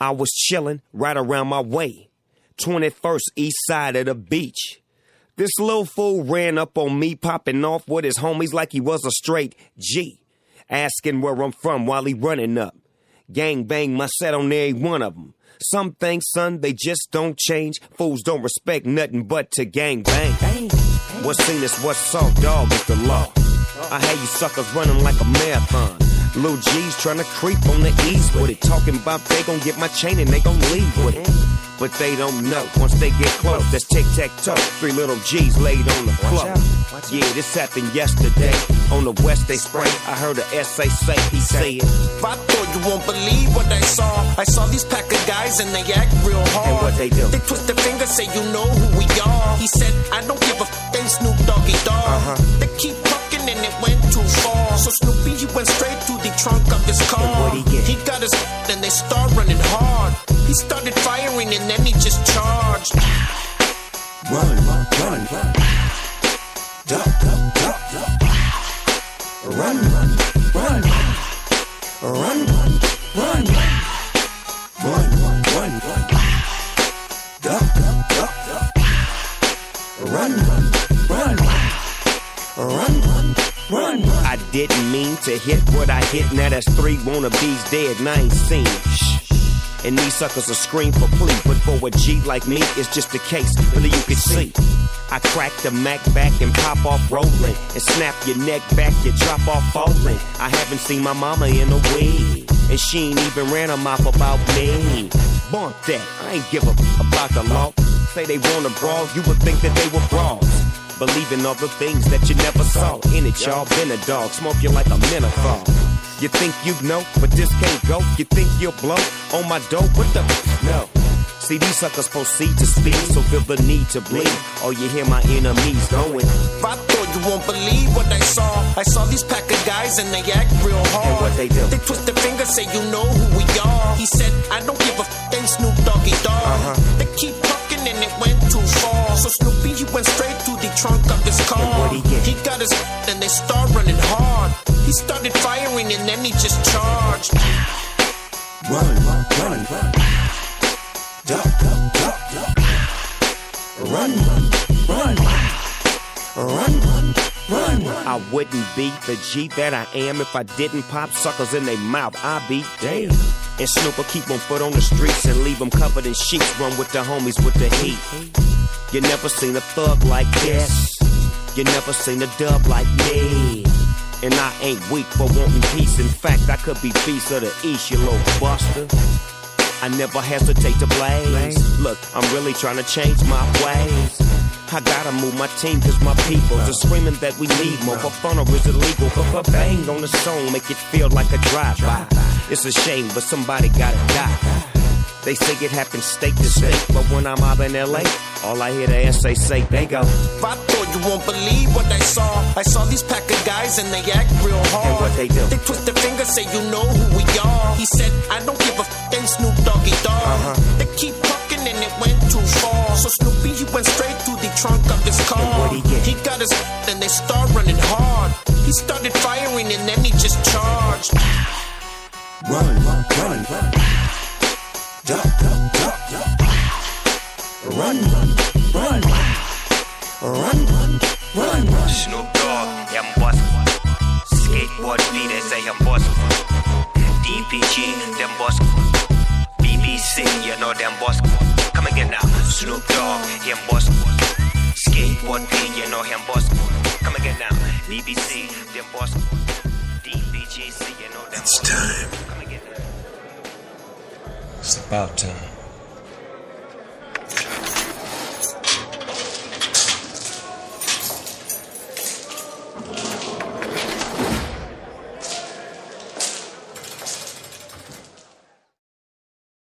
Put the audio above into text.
I was chillin' right around my way. 21st east side of the beach. This little fool ran up on me, popping off with his homies like he was a straight G. Asking where I'm from while he running up. Gang bang my set on every one of them. Some things, son, they just don't change. Fools don't respect nothing but to gang bang. What's seen is what's saw, dog, is the law. I had you suckers running like a marathon. Lil G's trying to creep on the ease with it. Talking about they gon' get my chain and they gon' leave with it. But they don't know. Once they get close, that's tic tac toe. Three little G's laid on the floor. Yeah, this happened yesterday. On the west they spray. I heard a SA say he said. I thought you won't believe what I saw. I saw these pack of guys and they act real hard. And what they do? They twist their fingers, say you know who we are. He said, I they start running hard. He started firing and then he just charged. Run, run, run, run. Duck, duck, duck, duck. Run, run, run. Run, run, run. Run, didn't mean to hit what I hit. Now that's three wannabes dead and I ain't seen. Shh. And these suckers will scream for plea. But for a G like me, it's just a case. Really, you can see. I crack the Mac back and pop off rolling. And snap your neck back, you drop off falling. I haven't seen my mama in a week. And she ain't even ran a mouth about me. Bump that, I ain't give a about the law. Say they wanna brawl, you would think that they were brawls. Believing all the things that you never saw. In it, y'all been a dog, smoke you like a menthol. You think you know, but this can't go. You think you'll blow on my dope? What the? No. See, these suckers proceed to speak, so feel the need to bleed. Oh, you hear my enemies going. I thought you won't believe what I saw. I saw these pack of guys and they act real hard. And what they do? They twist their fingers, say you know who we are. He said, I don't give start running hard. He started firing and then he just charged. Run, run, run, run. Duck, duck, duck, duck. Run, run, run. Run, run, run, run. I wouldn't be the G that I am if I didn't pop suckers in their mouth. I'd be damn. And Snoop will keep on foot on the streets and leave them covered in sheets. Run with the homies with the heat. You never seen a thug like this. You never seen a dub like me. And I ain't weak for wanting peace. In fact, I could be beast of the east, you little buster. I never hesitate to blaze. Look, I'm really trying to change my ways. I gotta move my team cause my people are screaming that we need more. For fun is illegal? But for bang on the song, make it feel like a drive-by. It's a shame, but somebody gotta die. They say it happens state to state, but when I'm out in LA, all I hear the SA say, they go. I thought you won't believe what I saw. I saw these pack of guys and they act real hard. And what they do? They twist their fingers, say you know who we are. He said, I don't give a f- they Snoop Doggy Dogg. Uh-huh. They keep talking and it went too far. So Snoopy, he went straight through the trunk of his car. And what'd he get? He got his and they start running hard. He started firing and then he just charged. Run, run, run, run. Duck, duck, duck, duck. Run, run, run. Run, run, run, run. Snoop Dogg, ja boss. Skateboard B, they say I'm boss. DPG, them boss. BBC, you know them boss. Come again now. Snoop Dogg, him boss. Skateboard B, you know him boss. Come again now. BBC, them boss. DPGC, you know them It's boss. time. It's about time.